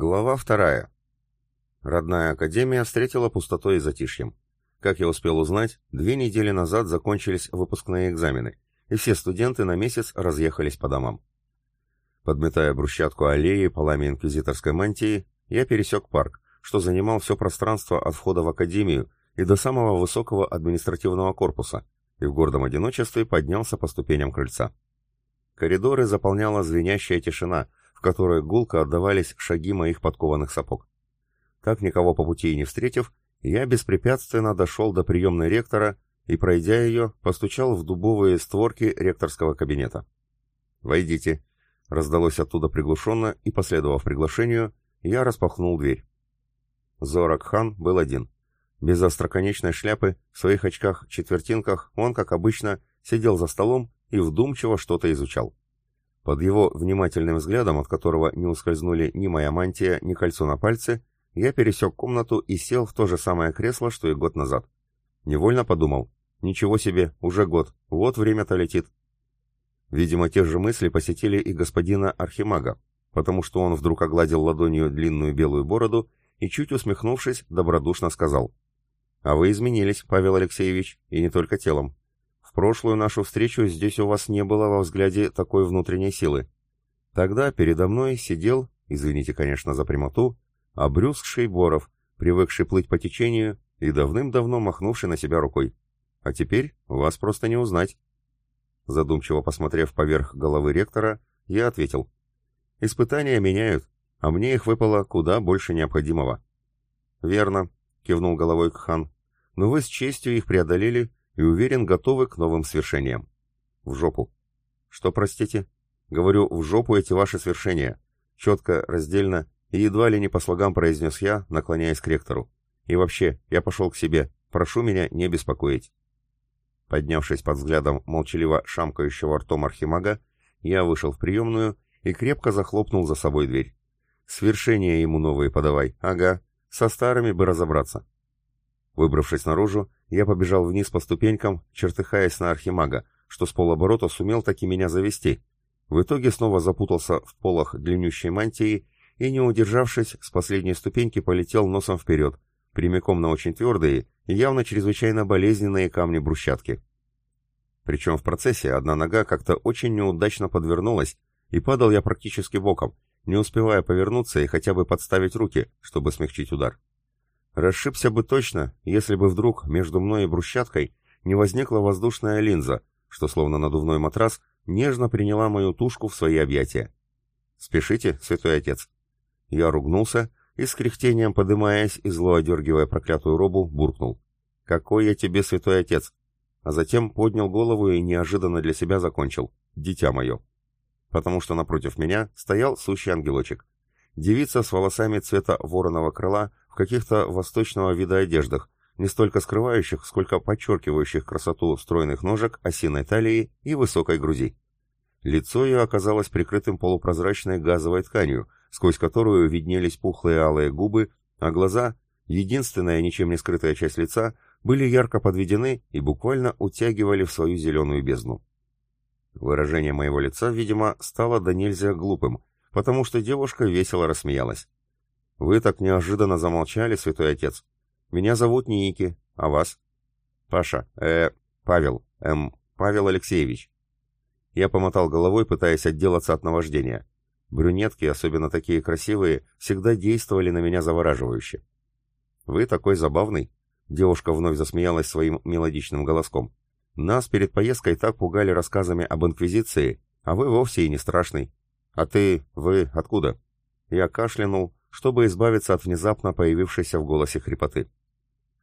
Глава вторая. Родная академия встретила пустотой и затишьем. Как я успел узнать, две недели назад закончились выпускные экзамены, и все студенты на месяц разъехались по домам. Подметая брусчатку аллеи полами инквизиторской мантии, я пересек парк, что занимал все пространство от входа в академию и до самого высокого административного корпуса, и в гордом одиночестве поднялся по ступеням крыльца. Коридоры заполняла звенящая тишина, в которой гулко отдавались шаги моих подкованных сапог. Так никого по пути и не встретив, я беспрепятственно дошел до приемной ректора и, пройдя ее, постучал в дубовые створки ректорского кабинета. «Войдите», — раздалось оттуда приглушенно, и, последовав приглашению, я распахнул дверь. Зорак хан был один. Без остроконечной шляпы, в своих очках-четвертинках, он, как обычно, сидел за столом и вдумчиво что-то изучал. Под его внимательным взглядом, от которого не ускользнули ни моя мантия, ни кольцо на пальце, я пересек комнату и сел в то же самое кресло, что и год назад. Невольно подумал, ничего себе, уже год, вот время-то летит. Видимо, те же мысли посетили и господина Архимага, потому что он вдруг огладил ладонью длинную белую бороду и, чуть усмехнувшись, добродушно сказал. «А вы изменились, Павел Алексеевич, и не только телом. Прошлую нашу встречу здесь у вас не было во взгляде такой внутренней силы. Тогда передо мной сидел, извините, конечно, за прямоту, обрюзгший Боров, привыкший плыть по течению и давным-давно махнувший на себя рукой. А теперь вас просто не узнать. Задумчиво посмотрев поверх головы ректора, я ответил. Испытания меняют, а мне их выпало куда больше необходимого. Верно, кивнул головой Кхан. Но вы с честью их преодолели и уверен, готовы к новым свершениям. В жопу. Что, простите? Говорю, в жопу эти ваши свершения. Четко, раздельно и едва ли не по слогам произнес я, наклоняясь к ректору. И вообще, я пошел к себе. Прошу меня не беспокоить. Поднявшись под взглядом молчаливо шамкающего ртом архимага, я вышел в приемную и крепко захлопнул за собой дверь. Свершения ему новые подавай. Ага, со старыми бы разобраться. Выбравшись наружу, я побежал вниз по ступенькам, чертыхаясь на архимага, что с полоборота сумел таки меня завести. В итоге снова запутался в полах длиннющей мантии и, не удержавшись, с последней ступеньки полетел носом вперед, прямиком на очень твердые и явно чрезвычайно болезненные камни брусчатки. Причем в процессе одна нога как-то очень неудачно подвернулась, и падал я практически боком, не успевая повернуться и хотя бы подставить руки, чтобы смягчить удар. Расшибся бы точно, если бы вдруг между мной и брусчаткой не возникла воздушная линза, что словно надувной матрас нежно приняла мою тушку в свои объятия. «Спешите, святой отец!» Я ругнулся и с кряхтением, подымаясь и зло одергивая проклятую робу, буркнул. «Какой я тебе святой отец!» А затем поднял голову и неожиданно для себя закончил. «Дитя мое!» Потому что напротив меня стоял сущий ангелочек. Девица с волосами цвета вороного крыла каких-то восточного вида одеждах, не столько скрывающих, сколько подчеркивающих красоту стройных ножек, осиной талии и высокой груди. Лицо ее оказалось прикрытым полупрозрачной газовой тканью, сквозь которую виднелись пухлые алые губы, а глаза, единственная ничем не скрытая часть лица, были ярко подведены и буквально утягивали в свою зеленую бездну. Выражение моего лица, видимо, стало до нельзя глупым, потому что девушка весело рассмеялась. «Вы так неожиданно замолчали, святой отец. Меня зовут Ники, а вас?» «Паша, э, Павел, эм, Павел Алексеевич». Я помотал головой, пытаясь отделаться от наваждения. Брюнетки, особенно такие красивые, всегда действовали на меня завораживающе. «Вы такой забавный», — девушка вновь засмеялась своим мелодичным голоском. «Нас перед поездкой так пугали рассказами об Инквизиции, а вы вовсе и не страшный. А ты, вы откуда?» Я кашлянул, чтобы избавиться от внезапно появившейся в голосе хрипоты.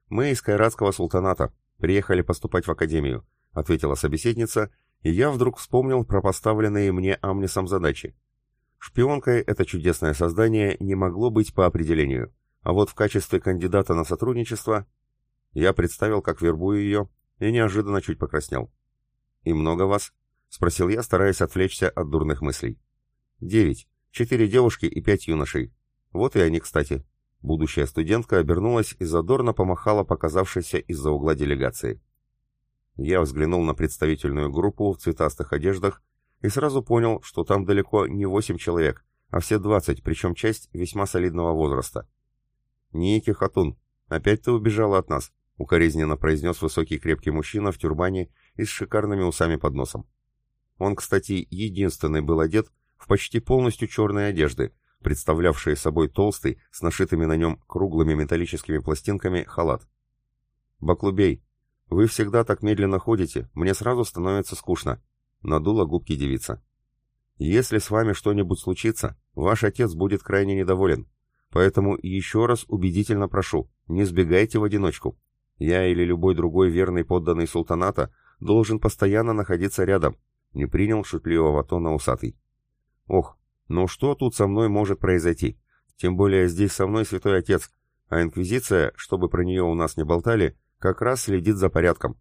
«Мы из Кайратского султаната, приехали поступать в академию», — ответила собеседница, и я вдруг вспомнил про поставленные мне Амнисом задачи. Шпионкой это чудесное создание не могло быть по определению, а вот в качестве кандидата на сотрудничество я представил, как вербую ее, и неожиданно чуть покраснел. «И много вас?» — спросил я, стараясь отвлечься от дурных мыслей. «Девять. Четыре девушки и пять юношей. Вот и они, кстати. Будущая студентка обернулась и задорно помахала показавшейся из-за угла делегации. Я взглянул на представительную группу в цветастых одеждах и сразу понял, что там далеко не восемь человек, а все двадцать, причем часть весьма солидного возраста. «Ники Хатун, опять ты убежала от нас», — укоризненно произнес высокий крепкий мужчина в тюрбане и с шикарными усами под носом. Он, кстати, единственный был одет в почти полностью черные одежды, представлявшие собой толстый, с нашитыми на нем круглыми металлическими пластинками, халат. «Баклубей, вы всегда так медленно ходите, мне сразу становится скучно», — надула губки девица. «Если с вами что-нибудь случится, ваш отец будет крайне недоволен, поэтому еще раз убедительно прошу, не сбегайте в одиночку. Я или любой другой верный подданный султаната должен постоянно находиться рядом, не принял шутливого тона усатый. Ох, ну что тут со мной может произойти? Тем более здесь со мной святой отец, а инквизиция, чтобы про нее у нас не болтали, как раз следит за порядком.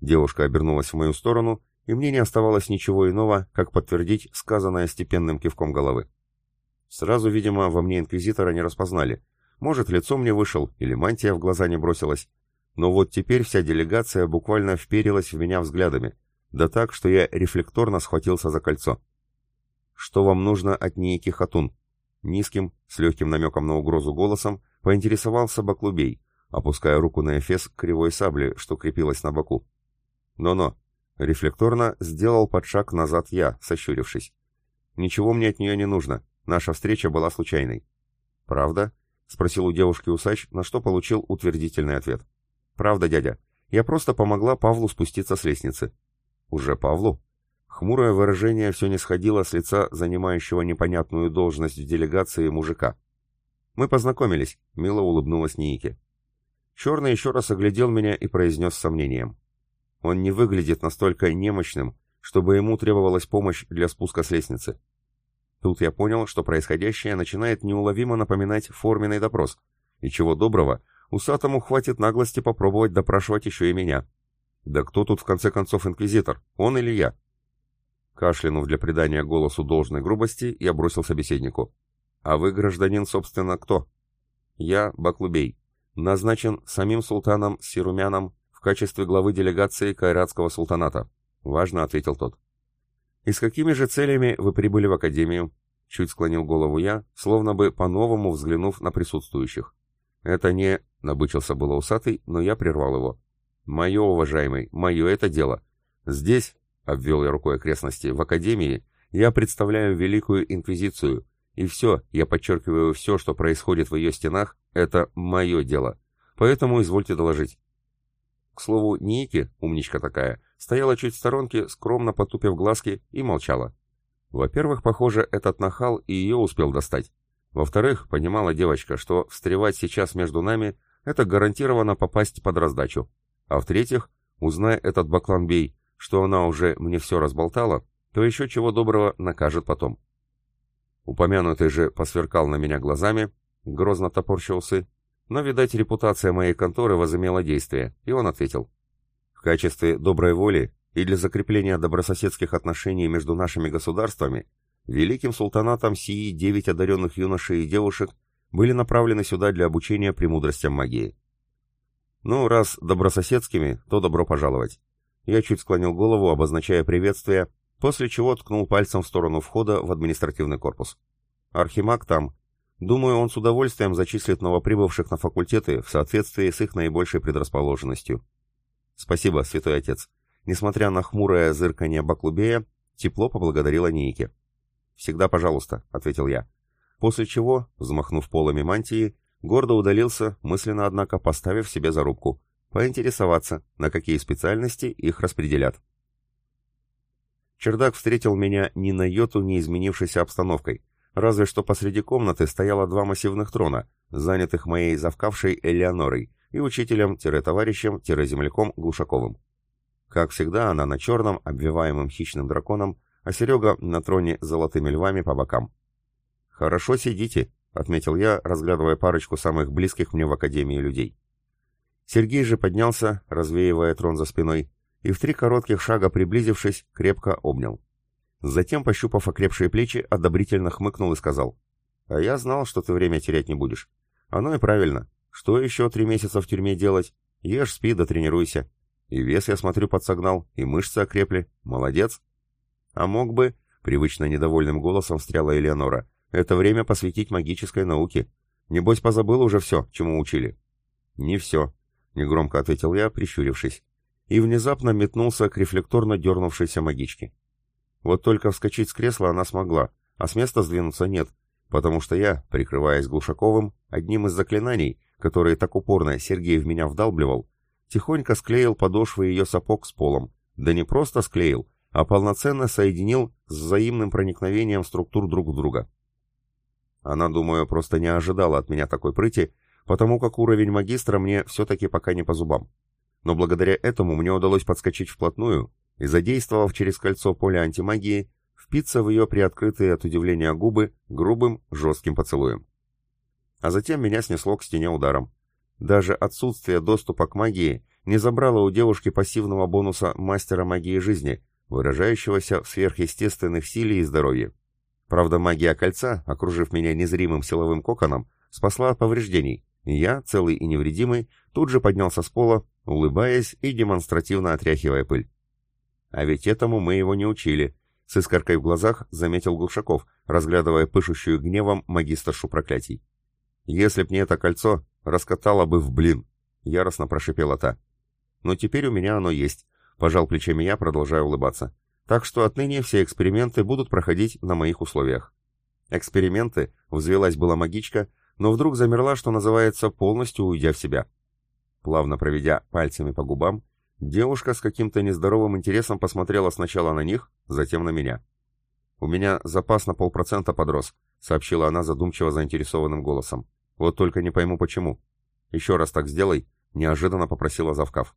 Девушка обернулась в мою сторону, и мне не оставалось ничего иного, как подтвердить сказанное степенным кивком головы. Сразу, видимо, во мне инквизитора не распознали. Может, лицо мне вышел, или мантия в глаза не бросилась. Но вот теперь вся делегация буквально вперилась в меня взглядами, да так, что я рефлекторно схватился за кольцо. «Что вам нужно от Нейки Хатун?» Низким, с легким намеком на угрозу голосом, поинтересовался Баклубей, опуская руку на эфес кривой сабли, что крепилась на боку. «Но-но!» Рефлекторно сделал подшаг назад я, сощурившись. «Ничего мне от нее не нужно. Наша встреча была случайной». «Правда?» — спросил у девушки усач, на что получил утвердительный ответ. «Правда, дядя. Я просто помогла Павлу спуститься с лестницы». «Уже Павлу?» Хмурое выражение все не сходило с лица занимающего непонятную должность в делегации мужика. «Мы познакомились», — мило улыбнулась Ники. Черный еще раз оглядел меня и произнес с сомнением. «Он не выглядит настолько немощным, чтобы ему требовалась помощь для спуска с лестницы». Тут я понял, что происходящее начинает неуловимо напоминать форменный допрос, и чего доброго, усатому хватит наглости попробовать допрашивать еще и меня. Да кто тут в конце концов инквизитор, он или я? Кашлянув для придания голосу должной грубости, я бросил собеседнику. «А вы, гражданин, собственно, кто?» «Я Баклубей, назначен самим султаном Сирумяном в качестве главы делегации Кайратского султаната», — важно ответил тот. «И с какими же целями вы прибыли в Академию?» — чуть склонил голову я, словно бы по-новому взглянув на присутствующих. «Это не...» — набычился было усатый, но я прервал его. «Мое, уважаемый, мое это дело. Здесь, — обвел я рукой окрестности, — в Академии я представляю Великую Инквизицию, и все, я подчеркиваю все, что происходит в ее стенах, это мое дело. Поэтому извольте доложить». К слову, Ники, умничка такая, стояла чуть в сторонке, скромно потупив глазки, и молчала. Во-первых, похоже, этот нахал и ее успел достать. Во-вторых, понимала девочка, что встревать сейчас между нами — это гарантированно попасть под раздачу. А в-третьих, узнай этот Бакланбей, что она уже мне все разболтала, то еще чего доброго накажет потом. Упомянутый же посверкал на меня глазами, грозно топорщил усы, но, видать, репутация моей конторы возымела действие, и он ответил. В качестве доброй воли и для закрепления добрососедских отношений между нашими государствами, великим султанатом сии девять одаренных юношей и девушек были направлены сюда для обучения премудростям магии. Ну, раз добрососедскими, то добро пожаловать. Я чуть склонил голову, обозначая приветствие, после чего ткнул пальцем в сторону входа в административный корпус. Архимаг там. Думаю, он с удовольствием зачислит новоприбывших на факультеты в соответствии с их наибольшей предрасположенностью. Спасибо, святой отец. Несмотря на хмурое зырканье Баклубея, тепло поблагодарила Нейке. «Всегда пожалуйста», — ответил я. После чего, взмахнув полами мантии, Гордо удалился, мысленно, однако, поставив себе зарубку. Поинтересоваться, на какие специальности их распределят. Чердак встретил меня ни на йоту не изменившейся обстановкой, разве что посреди комнаты стояло два массивных трона, занятых моей завкавшей Элеонорой и учителем-товарищем-земляком Глушаковым. Как всегда, она на черном, обвиваемом хищным драконом, а Серега на троне с золотыми львами по бокам. «Хорошо сидите», отметил я, разглядывая парочку самых близких мне в академии людей. Сергей же поднялся, развеивая трон за спиной, и в три коротких шага приблизившись, крепко обнял. Затем, пощупав окрепшие плечи, одобрительно хмыкнул и сказал, «А я знал, что ты время терять не будешь. Оно и правильно. Что еще три месяца в тюрьме делать? Ешь, спи да тренируйся. И вес, я смотрю, подсогнал, и мышцы окрепли. Молодец». «А мог бы...» — привычно недовольным голосом встряла Элеонора. Это время посвятить магической науке. Небось, позабыл уже все, чему учили». «Не все», — негромко ответил я, прищурившись. И внезапно метнулся к рефлекторно дернувшейся магичке. Вот только вскочить с кресла она смогла, а с места сдвинуться нет, потому что я, прикрываясь Глушаковым, одним из заклинаний, которые так упорно Сергей в меня вдалбливал, тихонько склеил подошвы ее сапог с полом. Да не просто склеил, а полноценно соединил с взаимным проникновением структур друг в друга. Она, думаю, просто не ожидала от меня такой прыти, потому как уровень магистра мне все-таки пока не по зубам. Но благодаря этому мне удалось подскочить вплотную и, задействовав через кольцо поле антимагии, впиться в ее приоткрытые от удивления губы грубым, жестким поцелуем. А затем меня снесло к стене ударом. Даже отсутствие доступа к магии не забрало у девушки пассивного бонуса мастера магии жизни, выражающегося в сверхъестественных силе и здоровье. Правда, магия кольца, окружив меня незримым силовым коконом, спасла от повреждений, я, целый и невредимый, тут же поднялся с пола, улыбаясь и демонстративно отряхивая пыль. А ведь этому мы его не учили, с искоркой в глазах заметил Глушаков, разглядывая пышущую гневом магистршу проклятий. «Если б не это кольцо, раскатала бы в блин!» — яростно прошипела та. «Но теперь у меня оно есть», — пожал плечами я, продолжая улыбаться. «Так что отныне все эксперименты будут проходить на моих условиях». «Эксперименты?» — взвелась была магичка, но вдруг замерла, что называется, полностью уйдя в себя. Плавно проведя пальцами по губам, девушка с каким-то нездоровым интересом посмотрела сначала на них, затем на меня. «У меня запас на полпроцента подрос», — сообщила она задумчиво заинтересованным голосом. «Вот только не пойму, почему». «Еще раз так сделай», — неожиданно попросила Завкав.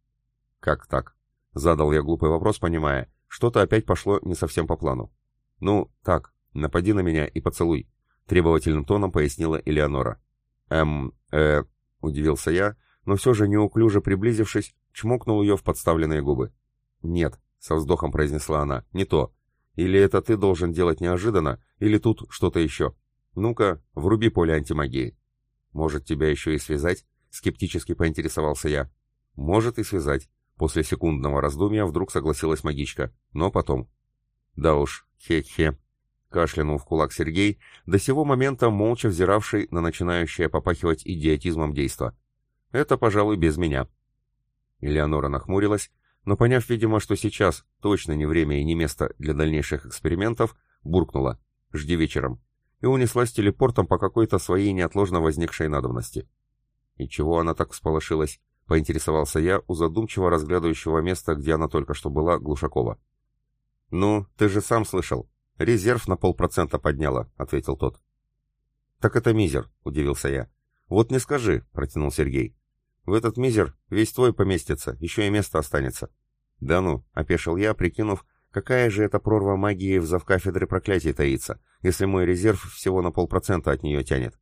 «Как так?» — задал я глупый вопрос, понимая. Что-то опять пошло не совсем по плану. «Ну, так, напади на меня и поцелуй», — требовательным тоном пояснила Элеонора. «Эм, э...» — удивился я, но все же неуклюже приблизившись, чмокнул ее в подставленные губы. «Нет», — со вздохом произнесла она. «Не то. Или это ты должен делать неожиданно, или тут что-то еще. Ну-ка, вруби поле антимагии». «Может, тебя еще и связать?» — скептически поинтересовался я. «Может и связать». После секундного раздумья вдруг согласилась магичка. Но потом. «Да уж, хе-хе», — кашлянул в кулак Сергей, до сего момента молча взиравший на начинающее попахивать идиотизмом действо. «Это, пожалуй, без меня». Элеонора нахмурилась, но поняв, видимо, что сейчас точно не время и не место для дальнейших экспериментов, буркнула «Жди вечером» и унеслась телепортом по какой-то своей неотложно возникшей надобности. И чего она так всполошилась, поинтересовался я у задумчиво разглядывающего места, где она только что была, Глушакова. «Ну, ты же сам слышал. Резерв на полпроцента подняла», — ответил тот. «Так это мизер», — удивился я. «Вот не скажи», — протянул Сергей. «В этот мизер весь твой поместится, еще и место останется. «Да ну», — опешил я, прикинув, какая же это прорва магии в завкафедре проклятий таится, если мой резерв всего на полпроцента от нее тянет.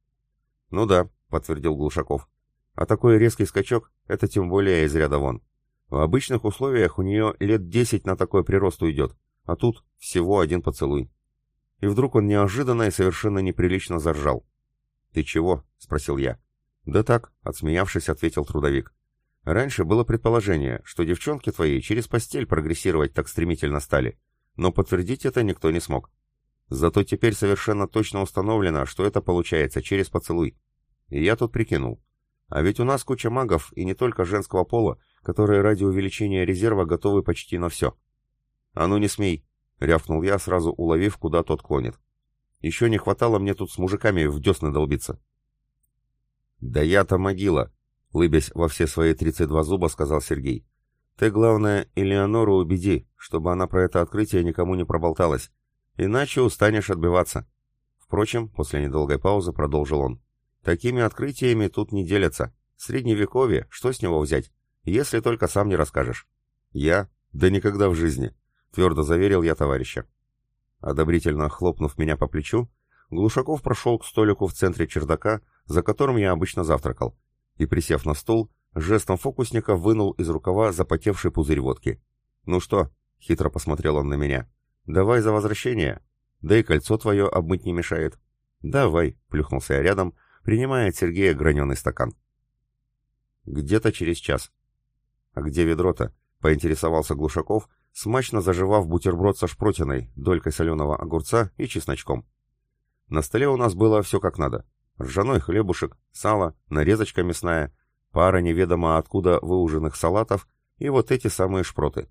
«Ну да», — подтвердил Глушаков. «А такой резкий скачок — это тем более из ряда вон. В обычных условиях у нее лет десять на такой прирост уйдет, а тут всего один поцелуй». И вдруг он неожиданно и совершенно неприлично заржал. «Ты чего?» — спросил я. «Да так», — отсмеявшись, ответил трудовик. Раньше было предположение, что девчонки твои через постель прогрессировать так стремительно стали, но подтвердить это никто не смог. Зато теперь совершенно точно установлено, что это получается через поцелуй. И я тут прикинул. А ведь у нас куча магов, и не только женского пола, которые ради увеличения резерва готовы почти на все. «А ну не смей!» — рявкнул я, сразу уловив, куда тот клонит. «Еще не хватало мне тут с мужиками в десны долбиться». «Да я-то могила!» Лыбясь во все свои 32 зуба, сказал Сергей. «Ты, главное, Элеонору убеди, чтобы она про это открытие никому не проболталась, иначе устанешь отбиваться». Впрочем, после недолгой паузы продолжил он. «Такими открытиями тут не делятся. Средневековье, что с него взять, если только сам не расскажешь?» «Я? Да никогда в жизни», — твердо заверил я товарища. Одобрительно хлопнув меня по плечу, Глушаков прошел к столику в центре чердака, за которым я обычно завтракал, и, присев на стол, жестом фокусника вынул из рукава запотевший пузырь водки. «Ну что?» — хитро посмотрел он на меня. «Давай за возвращение. Да и кольцо твое обмыть не мешает». «Давай», — плюхнулся я рядом, принимая от Сергея граненый стакан. «Где-то через час». «А где ведро-то?» — поинтересовался Глушаков, смачно заживав бутерброд со шпротиной, долькой соленого огурца и чесночком. На столе у нас было все как надо. Ржаной хлебушек, сало, нарезочка мясная, пара неведомо откуда выуженных салатов и вот эти самые шпроты.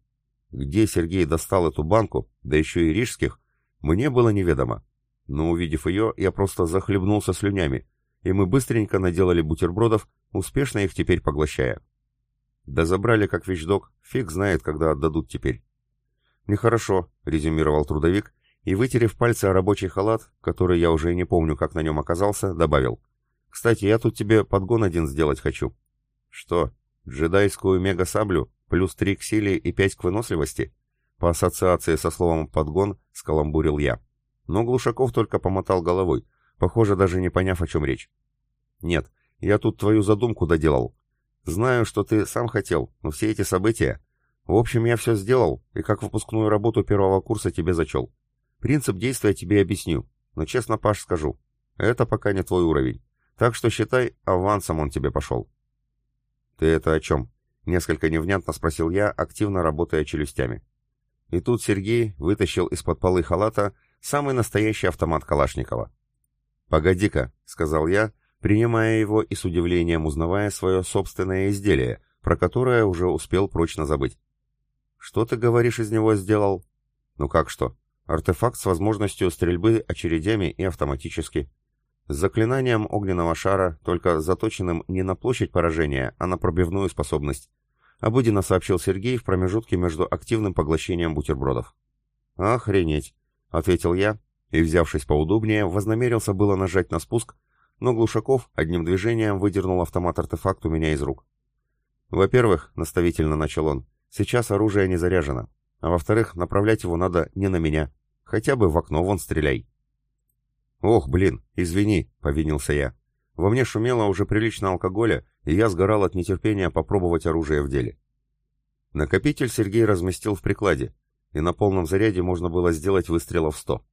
Где Сергей достал эту банку, да еще и рижских, мне было неведомо. Но увидев ее, я просто захлебнулся слюнями, и мы быстренько наделали бутербродов, успешно их теперь поглощая. Да забрали как вещдок, фиг знает, когда отдадут теперь. Нехорошо, резюмировал трудовик, и, вытерев пальцы о рабочий халат, который я уже не помню, как на нем оказался, добавил. «Кстати, я тут тебе подгон один сделать хочу». «Что, джедайскую мега-саблю, плюс три к силе и пять к выносливости?» По ассоциации со словом «подгон» скаламбурил я. Но Глушаков только помотал головой, похоже, даже не поняв, о чем речь. «Нет, я тут твою задумку доделал. Знаю, что ты сам хотел, но все эти события... В общем, я все сделал, и как выпускную работу первого курса тебе зачел. Принцип действия тебе объясню, но честно, Паш, скажу, это пока не твой уровень. Так что считай, авансом он тебе пошел. Ты это о чем? Несколько невнятно спросил я, активно работая челюстями. И тут Сергей вытащил из-под полы халата самый настоящий автомат Калашникова. «Погоди-ка», — сказал я, принимая его и с удивлением узнавая свое собственное изделие, про которое уже успел прочно забыть. «Что ты, говоришь, из него сделал?» «Ну как что? Артефакт с возможностью стрельбы очередями и автоматически. С заклинанием огненного шара, только заточенным не на площадь поражения, а на пробивную способность. Обыденно сообщил Сергей в промежутке между активным поглощением бутербродов. «Охренеть!» — ответил я, и, взявшись поудобнее, вознамерился было нажать на спуск, но Глушаков одним движением выдернул автомат-артефакт у меня из рук. «Во-первых, — наставительно начал он, — сейчас оружие не заряжено. А во-вторых, направлять его надо не на меня. Хотя бы в окно вон стреляй. «Ох, блин, извини», — повинился я. Во мне шумело уже прилично алкоголя, и я сгорал от нетерпения попробовать оружие в деле. Накопитель Сергей разместил в прикладе, и на полном заряде можно было сделать выстрелов сто.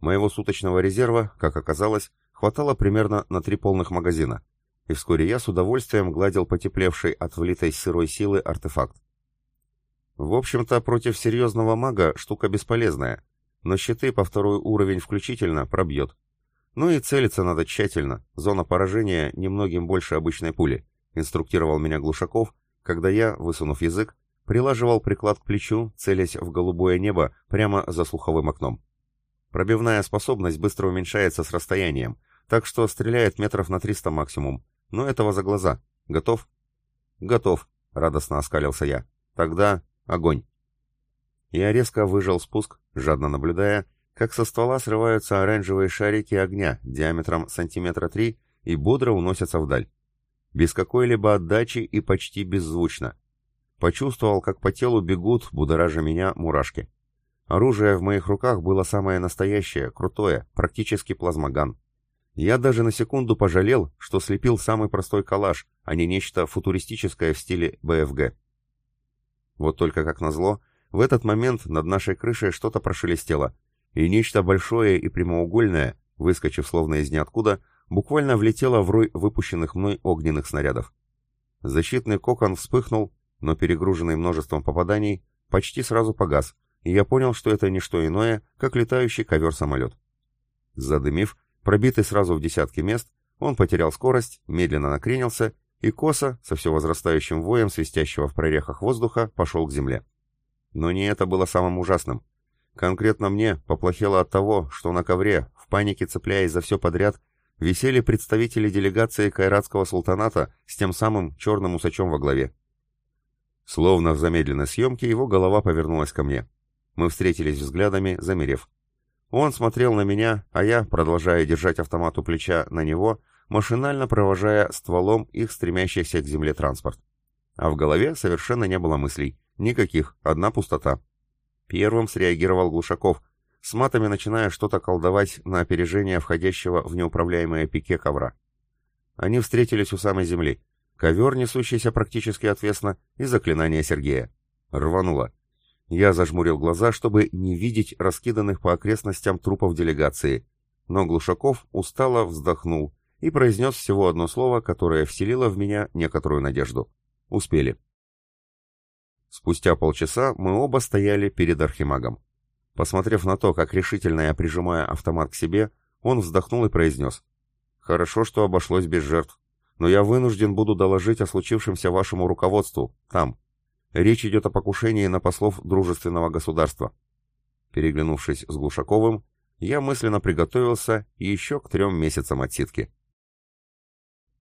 Моего суточного резерва, как оказалось, хватало примерно на три полных магазина, и вскоре я с удовольствием гладил потеплевший от влитой сырой силы артефакт. В общем-то, против серьезного мага штука бесполезная, но щиты по второй уровень включительно пробьет. Ну и целиться надо тщательно, зона поражения немногим больше обычной пули, инструктировал меня Глушаков, когда я, высунув язык, прилаживал приклад к плечу, целясь в голубое небо прямо за слуховым окном. Пробивная способность быстро уменьшается с расстоянием, так что стреляет метров на 300 максимум, но этого за глаза. Готов? Готов, радостно оскалился я. Тогда Огонь!» Я резко выжал спуск, жадно наблюдая, как со ствола срываются оранжевые шарики огня диаметром сантиметра три и бодро уносятся вдаль. Без какой-либо отдачи и почти беззвучно. Почувствовал, как по телу бегут, будоража меня, мурашки. Оружие в моих руках было самое настоящее, крутое, практически плазмоган. Я даже на секунду пожалел, что слепил самый простой калаш, а не нечто футуристическое в стиле БФГ. Вот только как назло, в этот момент над нашей крышей что-то прошелестело, и нечто большое и прямоугольное, выскочив словно из ниоткуда, буквально влетело в рой выпущенных мной огненных снарядов. Защитный кокон вспыхнул, но перегруженный множеством попаданий, почти сразу погас, и я понял, что это не что иное, как летающий ковер-самолет. Задымив, пробитый сразу в десятки мест, он потерял скорость, медленно накренился и косо, со все возрастающим воем свистящего в прорехах воздуха, пошел к земле. Но не это было самым ужасным. Конкретно мне поплохело от того, что на ковре, в панике цепляясь за все подряд, висели представители делегации Кайратского султаната с тем самым черным усачом во главе. Словно в замедленной съемке его голова повернулась ко мне. Мы встретились взглядами, замерев. Он смотрел на меня, а я, продолжая держать автомат у плеча на него, машинально провожая стволом их стремящийся к земле транспорт. А в голове совершенно не было мыслей. Никаких, одна пустота. Первым среагировал Глушаков, с матами начиная что-то колдовать на опережение входящего в неуправляемое пике ковра. Они встретились у самой земли. Ковер, несущийся практически отвесно, и заклинание Сергея. Рвануло. Я зажмурил глаза, чтобы не видеть раскиданных по окрестностям трупов делегации, но Глушаков устало вздохнул и произнес всего одно слово, которое вселило в меня некоторую надежду. Успели. Спустя полчаса мы оба стояли перед архимагом. Посмотрев на то, как решительно я прижимаю автомат к себе, он вздохнул и произнес. «Хорошо, что обошлось без жертв. Но я вынужден буду доложить о случившемся вашему руководству, там. Речь идет о покушении на послов дружественного государства». Переглянувшись с Глушаковым, я мысленно приготовился еще к трем месяцам отсидки.